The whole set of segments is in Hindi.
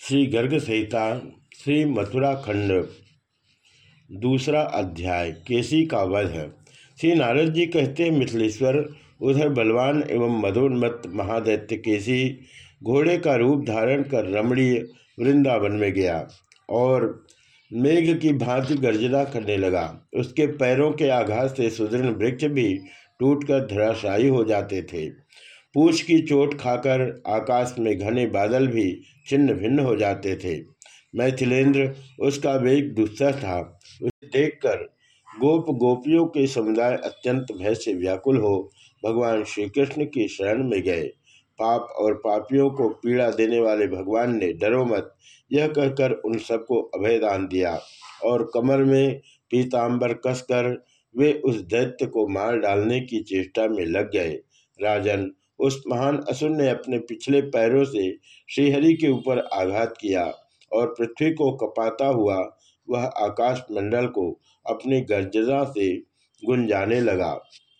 श्री गर्ग संहिता, श्री मथुरा खंड, दूसरा अध्याय, केसी का वध है। श्री नारद जी कहते हैं, मिथिलेश्वर, उधर बलवान एवं मधोन्मत महादैत्य केसी घोड़े का रूप धारण कर रमणीय वृंदावन में गया और मेघ की भांति गर्जना करने लगा। उसके पैरों के आघात से सुदृढ़ वृक्ष भी टूटकर धराशायी हो जाते थे। पूछ की चोट खाकर आकाश में घने बादल भी छिन्न भिन्न हो जाते थे। मैथिलेंद्र, उसका वेग दुस्सह था। उसे देखकर गोप गोपियों के समुदाय अत्यंत भय से व्याकुल हो, भगवान श्री कृष्ण की शरण में गए। पाप और पापियों को पीड़ा देने वाले भगवान ने डरो मत, यह कहकर उन सबको अभयदान दिया और कमर में पीताम्बर कसकर वे उस दैत्य को मार डालने की चेष्टा में लग गए। राजन उस महान असुर ने अपने पिछले पैरों से श्रीहरि के ऊपर आघात किया और पृथ्वी को कपाता हुआ वह आकाश मंडल को अपनी गर्जना से गुंजाने लगा।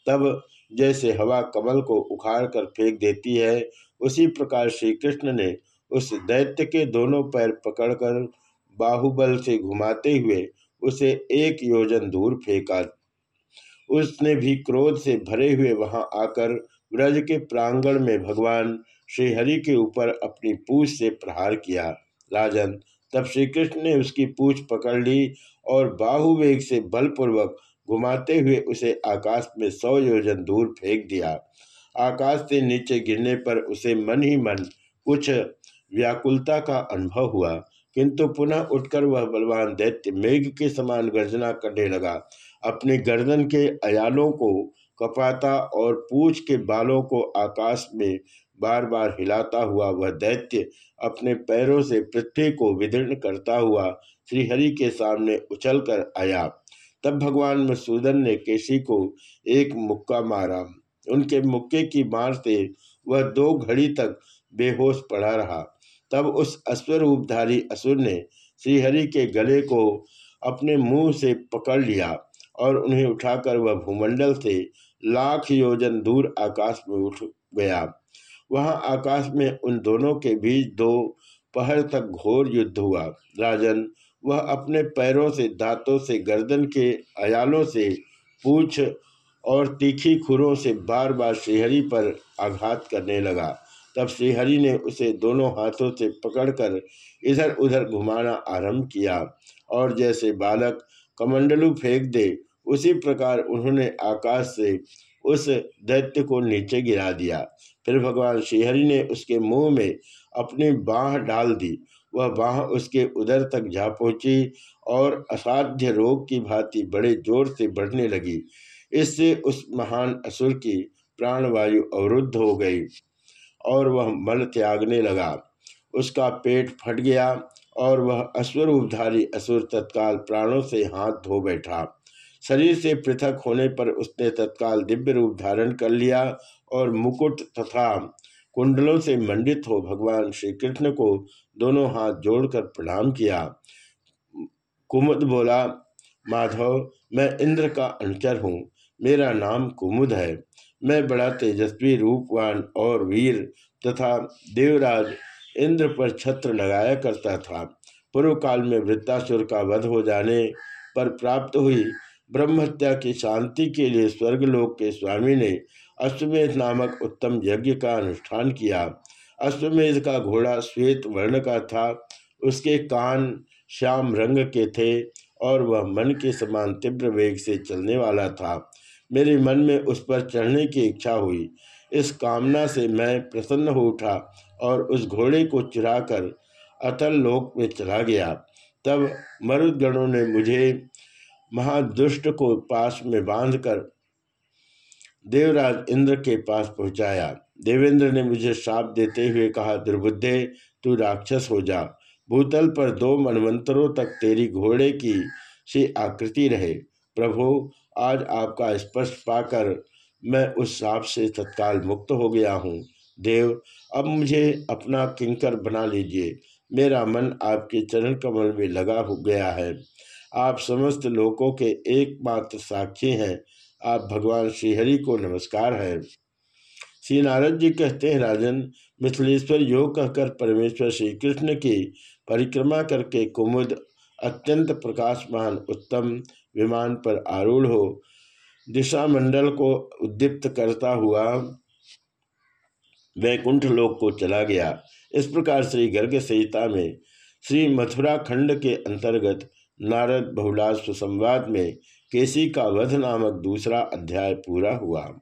तब जैसे हवा कमल को उखाड़ कर फेंक देती है, उसी प्रकार श्री कृष्ण ने उस दैत्य के दोनों पैर पकड़कर बाहुबल से घुमाते हुए उसे एक योजन दूर फेंका। उसने भी क्रोध से भरे हुए वहाँ आकर ब्रज के प्रांगण में भगवान श्रीहरि के ऊपर अपनी पूछ से प्रहार किया। राजन, तब श्री कृष्ण ने उसकी पूछ पकड़ ली और बाहुवेग से बलपूर्वक घुमाते हुए उसे आकाश में सौ योजन दूर फेंक दिया। आकाश से नीचे गिरने पर उसे मन ही मन कुछ व्याकुलता का अनुभव हुआ, किंतु पुनः उठकर वह बलवान दैत्य मेघ के समान गर्जना करने लगा। अपने गर्दन के अयालों को कपाता और पूछ के बालों को आकाश में बार बार हिलाता हुआ वह दैत्य अपने पैरों से पृथ्वी को विदीर्ण करता हुआ श्रीहरि के सामने उछल कर आया। तब भगवान मसूदन ने केशी को एक मुक्का मारा। उनके मुक्के की मार से वह दो घड़ी तक बेहोश पड़ा रहा। तब उस अश्वरूपधारी असुर ने श्रीहरि के गले को अपने मुँह से पकड़ लिया और उन्हें उठाकर वह भूमंडल से लाख योजन दूर आकाश में उठ गया। वहाँ आकाश में उन दोनों के बीच दो पहर तक घोर युद्ध हुआ। राजन, वह अपने पैरों से, दांतों से, गर्दन के अयालों से पूछ और तीखी खुरों से बार बार श्रीहरि पर आघात करने लगा। तब श्रीहरि ने उसे दोनों हाथों से पकड़कर इधर उधर घुमाना आरंभ किया और जैसे बालक कमंडलू फेंक दे उसी प्रकार उन्होंने आकाश से उस दैत्य को नीचे गिरा दिया। फिर भगवान श्रीहरि ने उसके मुँह में अपनी बाह डाल दी। वह बाह उसके उदर तक जा पहुँची और असाध्य रोग की भांति बड़े ज़ोर से बढ़ने लगी। इससे उस महान असुर की प्राणवायु अवरुद्ध हो गई और वह मल त्यागने लगा। उसका पेट फट गया और वह अश्वरूपधारी असुर तत्काल प्राणों से हाथ धो बैठा। शरीर से पृथक होने पर उसने तत्काल दिव्य रूप धारण कर लिया और मुकुट तथा कुंडलों से मंडित हो भगवान श्री कृष्ण को दोनों हाथ जोड़कर प्रणाम किया। कुमुद बोला, माधव, मैं इंद्र का अनुचर हूँ। मेरा नाम कुमुद है। मैं बड़ा तेजस्वी रूपवान और वीर तथा देवराज इंद्र पर छत्र लगाया करता था। पूर्व काल में वृत्तासुर का वध हो जाने पर प्राप्त हुई ब्रह्महत्या की शांति के लिए स्वर्गलोक के स्वामी ने अश्वमेध नामक उत्तम यज्ञ का अनुष्ठान किया। अश्वमेध का घोड़ा श्वेत वर्ण का था। उसके कान श्याम रंग के थे और वह मन के समान तीव्र वेग से चलने वाला था। मेरे मन में उस पर चढ़ने की इच्छा हुई। इस कामना से मैं प्रसन्न हो उठा और उस घोड़े को चुराकर अतल लोक में चला गया। तब मरुदगणों ने मुझे महादुष्ट को पास में बांधकर देवराज इंद्र के पास पहुँचाया। देवेंद्र ने मुझे श्राप देते हुए कहा, दुर्बुद्धे, तू राक्षस हो जा। भूतल पर दो मनवंतरों तक तेरी घोड़े की सी आकृति रहे। प्रभु, आज आपका स्पर्श पाकर मैं उस श्राप से तत्काल मुक्त हो गया हूँ। देव, अब मुझे अपना किंकर बना लीजिए। मेरा मन आपके चरण कमल में लगा हो गया है। आप समस्त लोकों के एकमात्र साक्षी हैं। आप भगवान श्रीहरि को नमस्कार है। श्री नारद जी कहते हैं, राजन, मिथिलेश्वर योग कहकर परमेश्वर श्री कृष्ण की परिक्रमा करके कुमुद अत्यंत प्रकाशमान उत्तम विमान पर आरूढ़ हो दिशा मंडल को उद्दीप्त करता हुआ वैकुंठ लोक को चला गया। इस प्रकार श्री गर्ग संहिता में श्री मथुरा खंड के अंतर्गत नारद बहुलाश्व संवाद में केसी का वध नामक दूसरा अध्याय पूरा हुआ।